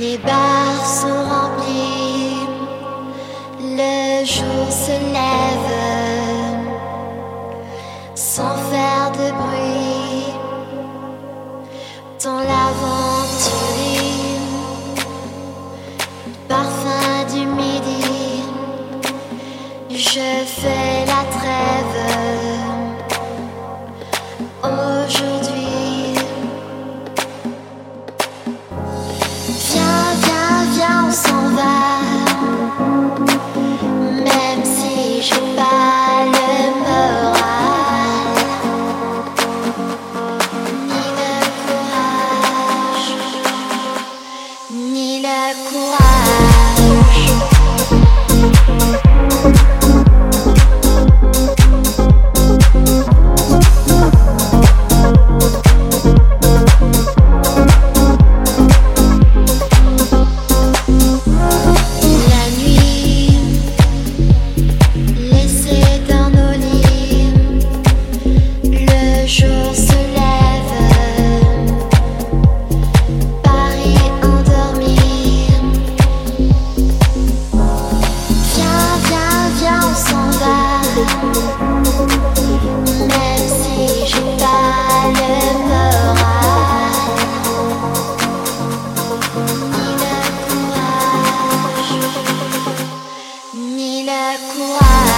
Les bars sont remplis, le jour se lève sans faire de bruit. Dans l'aventure, parfum du midi, je fais la trêve. Aujourd'hui. circular.